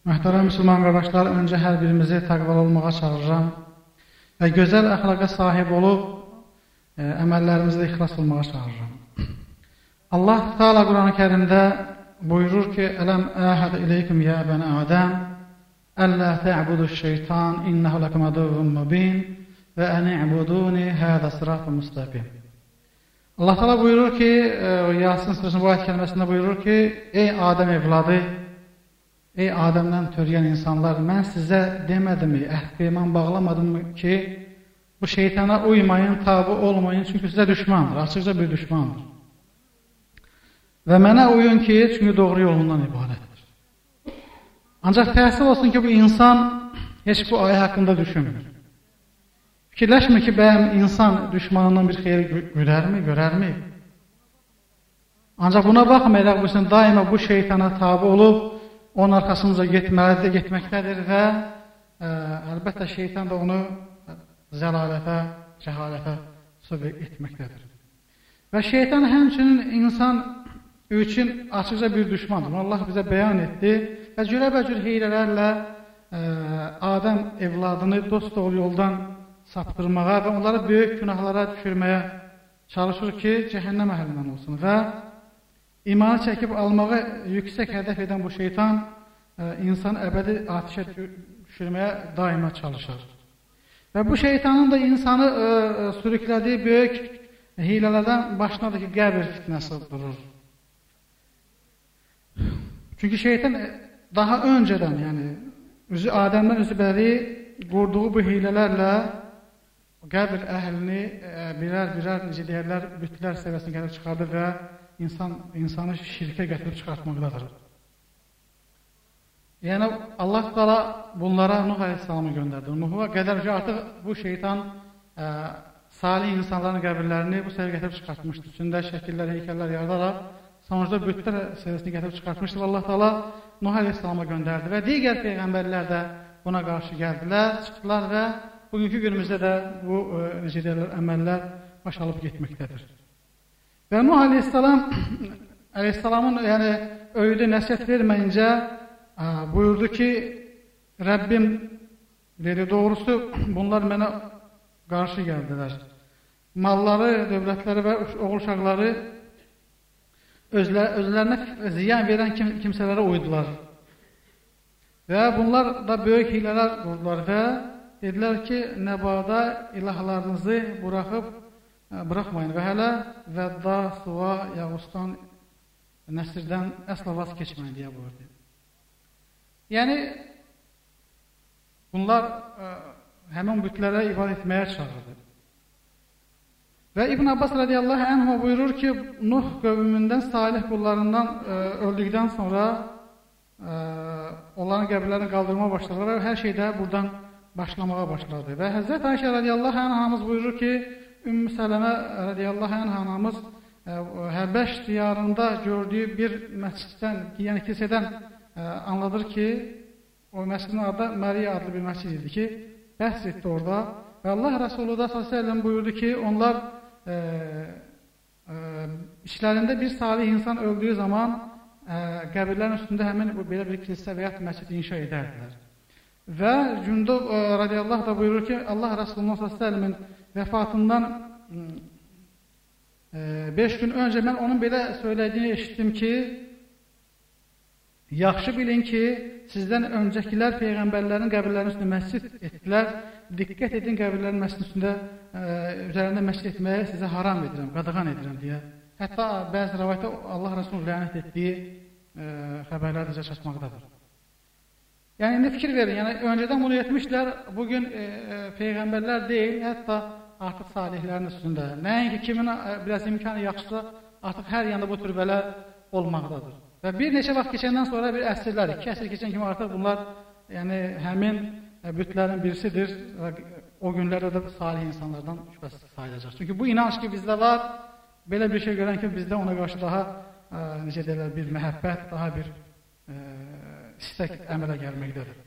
Möhtərəm müsəlman qardaşlar, öncə hər birimizi təqvalı olmağa çağırıram və gözəl əxlaqa sahib olub ə, əməllərimizdə ixlas olmağa çağırıram. Allah Teala Quran-ı Kərimdə buyurur ki: "Ələm əhəd ileykum ya bəni Adəm, əllə tə'buduş şeytan innehu lakum aduvvun mubin və an i'buduni hada sıratun mustaqim." Allah Teala buyurur ki, ə, Yasin surəsinin bu ayət kəlməsində buyurur ki: "Ey Adəm evladı, Ey Adəmdən törəyən insanlar, mən sizə demədimmi, əhd peyman bağlamadımmı ki, bu şeytana uymayın, tabi olmayın, çünki sizə düşmandır, açıqca bir düşmandır. Və mənə uyun ki, çünki doğru yolundan ibarətdir. Ancaq təhsil olsun ki, bu insan heç bu ayə haqqında düşünmür. Fikirləşmir ki, bəyəm insan düşmanından bir xeyir görərmi, görərmi? Ancaq buna baxmayaraq, bu daima bu şeytana tabi olub, onun arxasınca getməlidir, getməkdədir və ə, e, əlbəttə şeytan da onu zəlalətə, cəhalətə səbəb etməkdədir. Və şeytan həmçinin insan üçün açıqca bir düşmandır. Allah bizə bəyan etdi və cürəbəcür heylələrlə ə, e, Adəm evladını dost doğru yoldan saptırmağa və onları böyük günahlara düşürməyə çalışır ki, cəhənnəm əhlindən olsun və İmanı çəkib almağı yüksək hədəf edən bu şeytan e, insan əbədi atişə düşürməyə daima çalışır. Və bu şeytanın da insanı ə, e, e, sürüklədiyi böyük hilələrdən başladır ki, qəbir fitnəsi durur. Çünki şeytan daha öncədən, yəni üzü Adəmdən üzü bəri qurduğu bu hilələrlə qəbir əhlini birər-birər necə deyərlər, bütlər səviyyəsinə gəlib çıxardır və insan insanı şirkə gətirib çıxartmaqdadır. Yəni Allah Taala bunlara Nuh əleyhissalamı göndərdi. Nuh'a qədər ki, artıq bu şeytan ə, salih insanların qəbirlərini bu səviyyəyə gətirib çıxartmışdı. Üstündə şəkillər, heykəllər yaradaraq sonuçda bütlər səviyyəsinə gətirib çıxartmışdı. Allah Taala Nuh əleyhissalama göndərdi və digər peyğəmbərlər də buna qarşı gəldilər, çıxdılar və bugünkü günümüzdə də bu necə deyirlər, əməllər baş alıb getməkdədir. Və Nuh əleyhissalam əleyhissalamın yəni öyüdə nəsihət verməyincə ə, buyurdu ki, Rəbbim dedi, doğrusu bunlar mənə qarşı gəldilər. Malları, dövlətləri və oğul uşaqları özlə, özlərinə ziyan verən kim, kimsələrə uydular. Və bunlar da böyük hilələr qurdular və dedilər ki, nəbada ilahlarınızı buraxıb buraxmayın və hələ vədda, suva, yağustan, nəsirdən əsla vaz keçməyin deyə buyurdu. Yəni, bunlar ə, həmin bütlərə ibadət etməyə çağırdı. Və İbn Abbas radiyallahu anh buyurur ki, Nuh qövmündən salih qullarından ə, öldükdən sonra ə, onların qəbirlərini qaldırmaya başladılar və hər şeydə buradan başlamağa başladı. Və Həzrət Ayşə radiyallahu anh buyurur ki, Ümmü Sələmə radiyallahu anh anamız e, Həbəş diyarında gördüyü bir məsciddən, yəni kilsədən e, anladır ki, o məscidin adı Məriyə adlı bir məscid idi ki, bəhs etdi orada və Allah Rəsulü da s.ə.v buyurdu ki, onlar ə, e, ə, işlərində bir salih insan öldüyü zaman ə, qəbirlərin üstündə həmin belə bir kilsə və ya məscid inşa edərdilər. Və Cündub radiyallahu da buyurur ki, Allah Rəsulunun s.ə.v-in vəfatından 5 gün öncə mən onun belə söylədiyini eşitdim ki, yaxşı bilin ki, sizdən öncəkilər peyğəmbərlərin qəbirlərinin üstündə məscid etdilər. Diqqət edin qəbirlərin məscidin üstündə ə, üzərində məscid etməyə sizə haram edirəm, qadağan edirəm deyə. Hətta bəzi rəvayətdə Allah Rəsulü lənət etdiyi ə, xəbərlər bizə çatmaqdadır. Yəni indi fikir verin, yəni öncədən bunu etmişlər, bu gün e, e, peyğəmbərlər deyil, hətta artıq salihlərin üstündə. Nəinki kimin e, biraz imkanı yaxşısa, artıq hər yanda bu türbələr olmaqdadır. Və bir neçə vaxt keçəndən sonra bir əsrlər, iki əsr keçən kimi artıq bunlar yəni həmin e, bütlərin birisidir o günlərdə də salih insanlardan şübhəsiz sayılacaq. Çünki bu inanc ki bizdə var, belə bir şey görən ki bizdə ona qarşı daha ə, necə deyirlər, bir məhəbbət, daha bir ə, istək əmələ gəlməkdədir.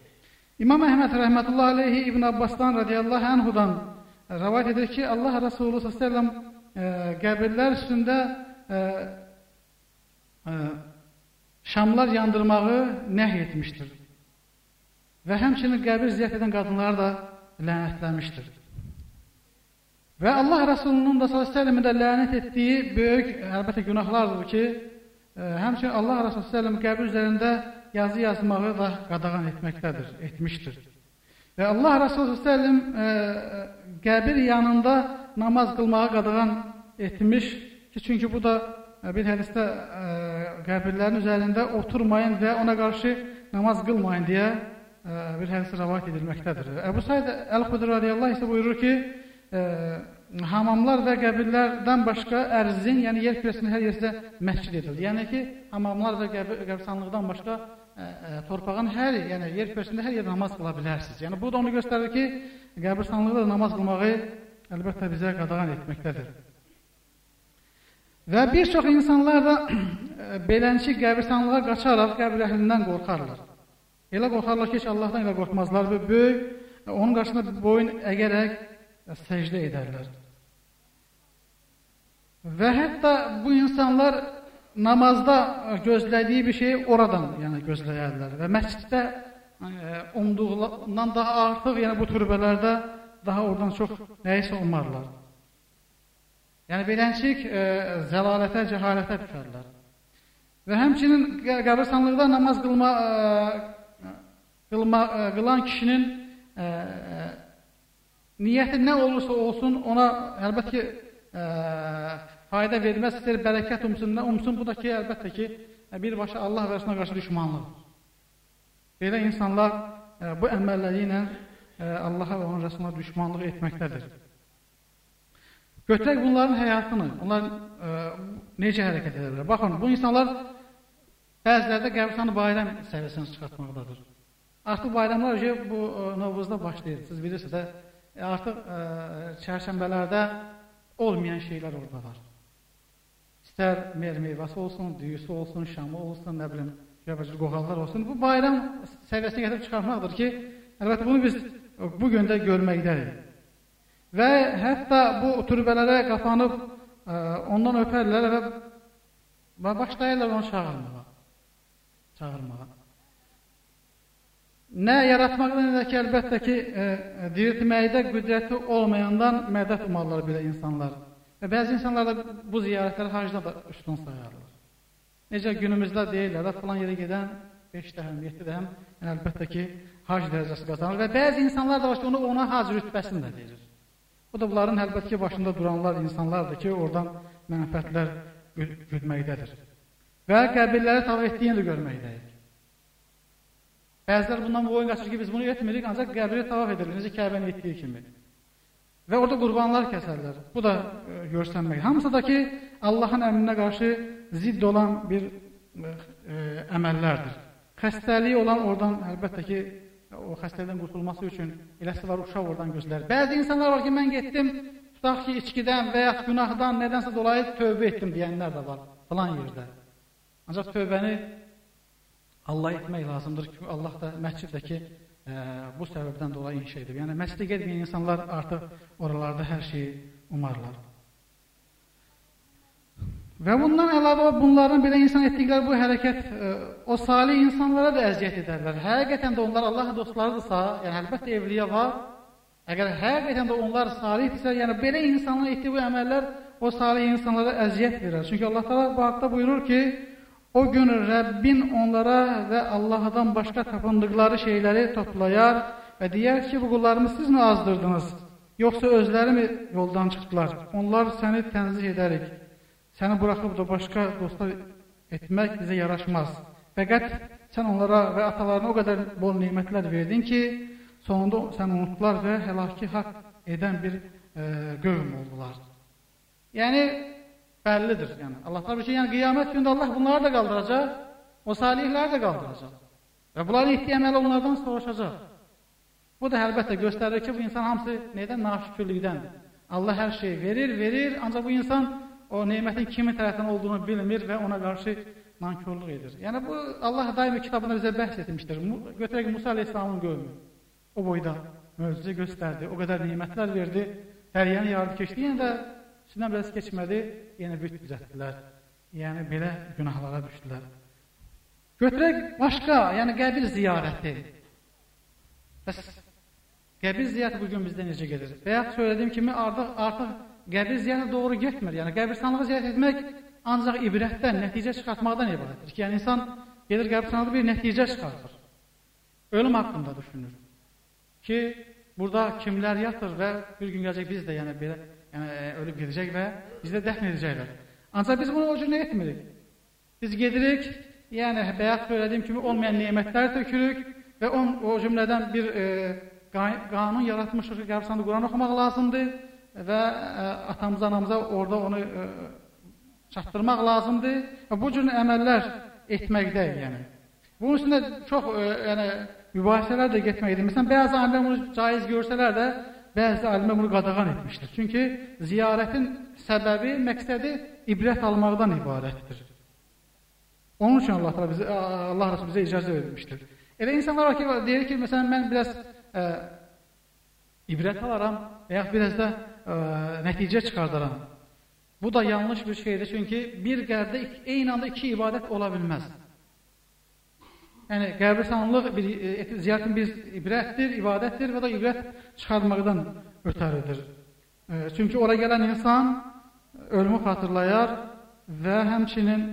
İmam Əhməd rəhmətullah aleyhi İbn Abbasdan radiyallahu anhudan rəvayət edir ki, Allah Resulü s.ə.v e, qəbirlər üstündə ə, e, ə, e, şamlar yandırmağı nəhy etmişdir. və həmçinin qəbir ziyarət edən qadınları da lənətləmişdir. Və Allah Rəsulunun da s.ə.v də lənət etdiyi böyük, əlbəttə günahlardır ki, ə, həmçinin Allah Rəsulü s.ə.v qəbir üzərində yazı yazmağı da qadağan etməkdədir, etmişdir. Və Allah Rəsulü s.ə.v qəbir yanında namaz qılmağı qadağan etmiş ki, çünki bu da bir hədisdə ə, qəbirlərin üzərində oturmayın və ona qarşı namaz qılmayın deyə ə, bir hədis rəvayət edilməkdədir. Əbu Said Əl-Xudri radiyallahu isə buyurur ki, ə, hamamlar və qəbirlərdən başqa ərzin, yəni yer kürəsinin hər yerində məscid edildi. Yəni ki, hamamlar və qəbir, qəbirstanlıqdan başqa ə, ə, torpağın hər, yəni yer kürəsində hər yerdə namaz qıla bilərsiniz. Yəni bu da onu göstərir ki, qəbirstanlıqda namaz qılmağı əlbəttə bizə qadağan etməkdədir. Və bir çox insanlar da belənçi qəbirstanlığa qaçaraq qəbir əhlindən qorxarlar. Elə qorxarlar ki, heç Allahdan elə qorxmazlar və böyük onun qarşısında boyun əgərək səcdə edərlər. Və hətta bu insanlar namazda gözlədiyi bir şeyi oradan yəni gözləyərlər və məsciddə umduğundan daha artıq, yəni bu türbələrdə daha oradan çox nəyisə umarlar. Yəni beləncik e, zəlalətə, cəhalətə düşərlər. Və həmçinin qəbirstanlıqda namaz qılma, e, qılma, e, qılan kişinin e, e, niyyəti nə olursa olsun, ona əlbəttə ki, e, fayda verməz, istər bərəkət umsun, nə umsun, bu da ki, əlbəttə ki, birbaşa Allah və Rəsuluna qarşı düşmanlıq. Belə insanlar e, bu əməlləri ilə e, Allaha və onun Rəsuluna düşmanlıq etməkdədir. Götürək bunların həyatını, onlar ə, e, necə hərəkət edirlər. Baxın, bu insanlar bəziləri də qəbirstanı bayram səviyyəsinə çıxartmaqdadır. Artıq bayramlar ki, bu ə, e, Novruzda başlayır. Siz bilirsiniz də, e, artıq ə, çərşənbələrdə olmayan şeylər orada var. İstər mer meyvəsi olsun, düyüsü olsun, şamı olsun, nə bilim, göbəcür qoğallar olsun. Bu bayram səviyyəsinə gətirib çıxarmaqdır ki, əlbəttə bunu biz bu gün də görməkdəyik. Və hətta bu türbələrə qapanıb ə, ondan öpərlər və, və başlayırlar onu çağırmağa. Çağırmağa. Nə yaratmaqda, nə də ki, əlbəttə ki, e, diriltməkdə qüdrəti olmayandan mədət umarlar belə insanlar. Və bəzi insanlar da bu ziyarətləri hacda da üstün sayarlar. Necə günümüzdə deyirlər, falan yerə gedən 5 dəhəm, 7 dəhəm, yəni əlbəttə ki, hac dərəcəsi qazanır və bəzi insanlar da var ki, onu ona hac rütbəsini də verir. O da bunların əlbəttə ki, başında duranlar insanlardır ki, oradan mənfəətlər güdməkdədir. Və qəbirləri tavaf etdiyini də görməkdəyik. Bəzilər bundan boyun qaçır ki, biz bunu etmirik, ancaq qəbiri tavaf edirik, necə Kəbənin etdiyi kimi. Və orada qurbanlar kəsərlər. Bu da e, görsənmək. Hamısı da ki, Allahın əmrinə qarşı zidd olan bir e, e, əməllərdir. Xəstəliyi olan oradan əlbəttə ki, o xəstəlikdən qurtulması üçün eləsi var uşaq oradan gözlər. Bəzi insanlar var ki, mən getdim, tutaq ki, içkidən və ya günahdan nədənsə dolayı tövbə etdim deyənlər də var falan yerdə. Ancaq tövbəni Allah etmək lazımdır ki, Allah da məsciddəki bu səbəbdən dolayı inşa edib. Yəni məscidə getməyən insanlar artıq oralarda hər şeyi umarlar. Və bundan əlavə bunların belə insan etdikləri bu hərəkət ə, o salih insanlara da əziyyət edərlər. Həqiqətən də onlar Allah dostlarıdırsa, yəni əlbəttə evliya var. Əgər həqiqətən də onlar salihdirsə, yəni belə insanların etdiyi bu əməllər o salih insanlara əziyyət verər. Çünki Allah Taala bu haqda buyurur ki, o gün Rəbbin onlara və Allahdan başqa tapındıqları şeyləri toplayar və deyər ki, bu qullarımı siz mi azdırdınız? Yoxsa özləri mi yoldan çıxdılar? Onlar səni tənzih edərik. Səni buraxıb da başqa dostlar etmək bizə yaraşmaz. Fəqət sən onlara və atalarına o qədər bol nemətlər verdin ki, sonunda sən unutdular və həlaki haqq edən bir e, qövm oldular. Yəni, bəllidir. Yəni, Allah tabi ki, yəni, qiyamət gündə Allah bunları da qaldıracaq, o salihləri də qaldıracaq. Və bunların etdiyi əməli onlardan soruşacaq. Bu da əlbəttə göstərir ki, bu insan hamısı nədən? Naşükürlükdəndir. Allah hər şeyi verir, verir, ancaq bu insan o nemətin kimin tərəfindən olduğunu bilmir və ona qarşı nankörlük edir. Yəni bu Allah daimi kitabında bizə bəhs etmişdir. Götürək Musa əleyhissalamın qövmü. O boyda möcüzə göstərdi, o qədər nemətlər verdi, dəryəni yarıb keçdi, yenə də üstündən biraz keçmədi, yenə büt düzəltdilər. Yəni belə günahlara düşdülər. Götürək başqa, yəni qəbir ziyarəti. Bəs qəbir ziyarəti bu gün bizdə necə gedir? Ya söylədiyim kimi artıq artıq qəbir ziyarəti doğru getmir. Yəni qəbirstanlığı ziyarət etmək ancaq ibrətdən, nəticə çıxartmaqdan ibarətdir yəni insan gedir qəbirstanlıqda bir nəticə çıxartır. Ölüm haqqında düşünür. Ki, burada kimlər yatır və bir gün gələcək biz də yəni belə yəni, e, ölüb gedəcək və bizi də dəfn edəcəklər. Ancaq biz bunu o cür nə etmirik? Biz gedirik, yəni bəyət söylədiyim kimi olmayan nemətlər tökürük və on, o cümlədən bir e, qanun yaratmışıq ki, qəbirstanda Quran oxumaq lazımdır və e, atamıza, anamıza orada onu e, çatdırmaq lazımdır. Və bu cür əməllər etməkdəyik, yəni. Bunun üstündə çox e, yəni mübahisələr də getməkdir. Məsələn, bəzi alimlər bunu caiz görsələr də, bəzi alimlər bunu qadağan etmişdir. Çünki ziyarətin səbəbi, məqsədi ibrət almaqdan ibarətdir. Onun üçün Allah Teala bizə Allah Rəsulü bizə icazə vermişdir. Elə insanlar var ki, deyir ki, məsələn mən biraz ə, ibrət alaram və ya biraz da ə, nəticə çıxardaram. Bu da yanlış bir şeydir, çünki bir qəbdə eyni anda iki ibadət ola bilməz. Yəni, qəbristanlıq bir, e, ziyarətin bir ibrətdir, ibadətdir və da ibrət çıxarmaqdan ötəridir. E, çünki ora gələn insan ölümü xatırlayar və həmçinin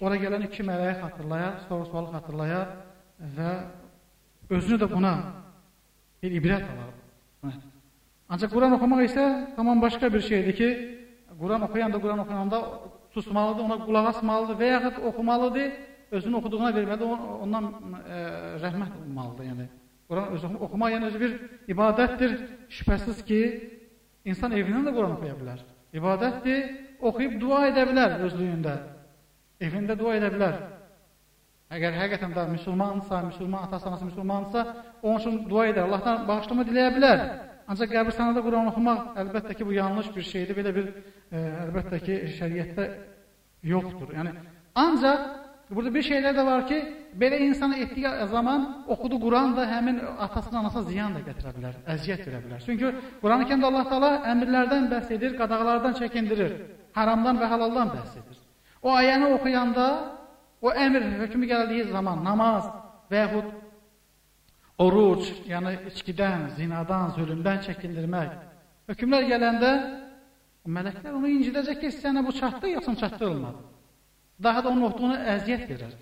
ora gələn iki mələyi xatırlayar, soru-sualı xatırlayar və özünü də buna bir ibrət alar. Ancaq Quran oxumaq isə tamam başqa bir şeydir ki, Quran oxuyanda, Quran oxuyanda susmalıdır, ona qulaq asmalıdır və yaxud oxumalıdır, özünü oxuduğuna verməlidir, ondan e, rəhmət olmalıdır. Yəni, Quran özü oxumaq yəni özü bir ibadətdir. Şübhəsiz ki, insan evindən də Quran oxuya bilər. İbadətdir, oxuyub dua edə bilər özlüyündə. Evində dua edə bilər. Əgər həqiqətən də müsəlmansa, müsəlman atası, anası müsəlmansa, onun üçün dua edər, Allahdan bağışlama diləyə bilər. Ancaq qəbirstanada Quran oxumaq əlbəttə ki, bu yanlış bir şeydir. Belə bir e, əlbəttə ki, şəriətdə yoxdur. Yəni ancaq burada bir şeylər də var ki, belə insana etdiyi zaman oxudu Quran da həmin atasına, anasına ziyan da gətirə bilər, əziyyət verə bilər. Çünki Quran-ı Kərimdə Allah Taala əmrlərdən bəhs edir, qadağalardan çəkindirir, haramdan və halaldan bəhs edir. O ayəni oxuyanda O əmr hökmü gəldiyi zaman namaz və yaxud oruc, yəni içkidən, zinadan, zülmdən çəkindirmək hökmlər gələndə mələklər onu incidəcək ki, sənə bu çatdı, yoxsa çatdırılmadı. Daha da onun oxuduğuna əziyyət verir.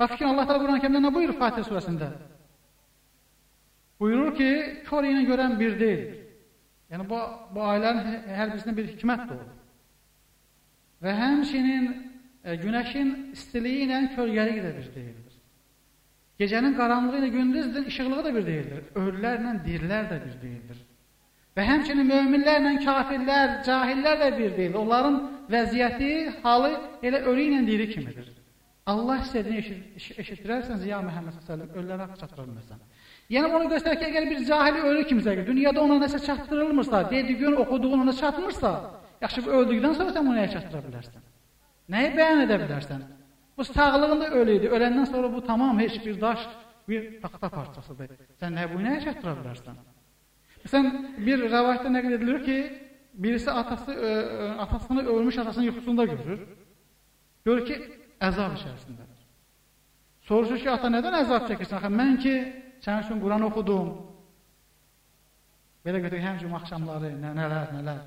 Bax ki, Allah Teala Quran-Kərimdə nə buyurur Fatih surəsində? Buyurur ki, kör ilə görən bir deyil. Yəni bu, bu ayələrin hər birisində bir hikmət də olur. Və həmçinin e, günəşin istiliyi ilə kölgəliyi də bir deyildir. Gecənin qaranlığı ilə gündüzün işıqlığı da bir deyildir. Ölülərlə dirilər də bir deyildir. Və həmçinin möminlərlə kafirlər, cahillər də bir deyil. Onların vəziyyəti, halı elə ölü ilə diri kimidir. Allah istədiyini eşit eşitdirərsən, Ziya Məhəmməd s.ə.v ölülərə haqq çatdıra bilməsən. Yəni bunu göstərir ki, əgər bir cahili ölü kimsə, dünyada ona nəsə çatdırılmırsa, dediyin, oxuduğun ona çatmırsa, yaxşı öldükdən sonra sən bunu nəyə çatdıra bilərsən? Nəyi bəyan edə bilərsən? Bu sağlığında ölü idi. Öləndən sonra bu tamam heç bir daş, bir taxta parçasıdır. Sən nə bu nəyə çatdıra bilərsən? Məsələn, bir rəvayətdə nəql edilir ki, birisi atası ə, atasını ölmüş atasının yuxusunda görür. Görür ki, əzab içərisindədir. Soruşur ki, ata nədən əzab çəkirsən? Axı mən ki, sənin üçün Quran oxudum. Belə götürək həmcüm axşamları, nə, nələr, nələr.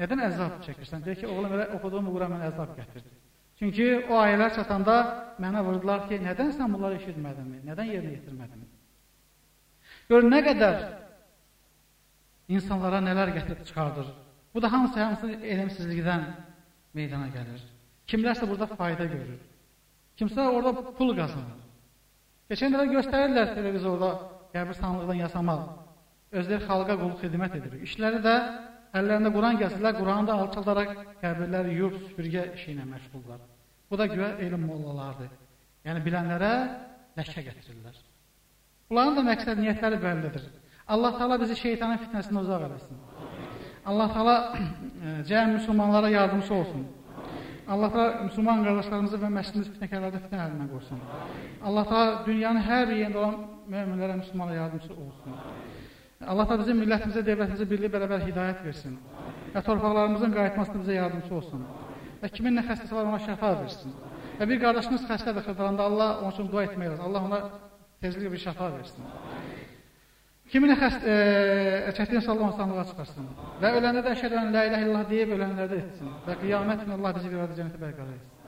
Nədən əzab çəkirsən? Deyir ki, oğlum elə oxuduğum Quran mənə əzab gətirdi. Çünki o ayələr çatanda mənə vurdular ki, nədən sən bunları eşitmədinmi? Nədən yerinə yetirmədin? Gör, nə qədər insanlara nələr gətirib çıxardır. Bu da hamısı hamısı elmsizlikdən meydana gəlir. Kimlərsə burada fayda görür. Kimsə orada pul qazanır. Keçən dəfə göstərirlər televizorda qəbirstanlıqdan yasamaq. Özləri xalqa qul xidmət edir. İşləri də əllərində Quran gəzirlər, Quranı da alçaldaraq qəbirləri yuyub süpürgə işi ilə məşğullar. Bu da güya elm mollalardır. Yəni bilənlərə ləkə gətirirlər. Bunların da məqsəd niyyətləri bəllidir. Allah Taala bizi şeytanın fitnəsindən uzaq eləsin. Allah Taala cəm müsəlmanlara yardımçı olsun. Allah Taala müsəlman qardaşlarımızı və məscidimizi fitnəkarlardan fitnə əlindən qorusun. Allah Taala dünyanın hər yerində olan möminlərə, müsəlmanlara yardımçı olsun. Allah da bizim millətimizə, dövlətimizə birlik bərabər hidayət versin. Və torpaqlarımızın qayıtmasında bizə yardımcı olsun. Və kimin nə xəstəsi var ona şəfa versin. Və bir qardaşımız xəstədir xırdalanda Allah onun üçün dua etmək lazım. Allah ona tezliklə bir şəfa versin. Kiminə xəst, e, çətin sallan sanlığa çıxarsın. Və öləndə də əşhədən la ilahe illallah deyib ölənlərdə etsin. Və qiyamət Allah bizi bir cənnətə bərqərar etsin.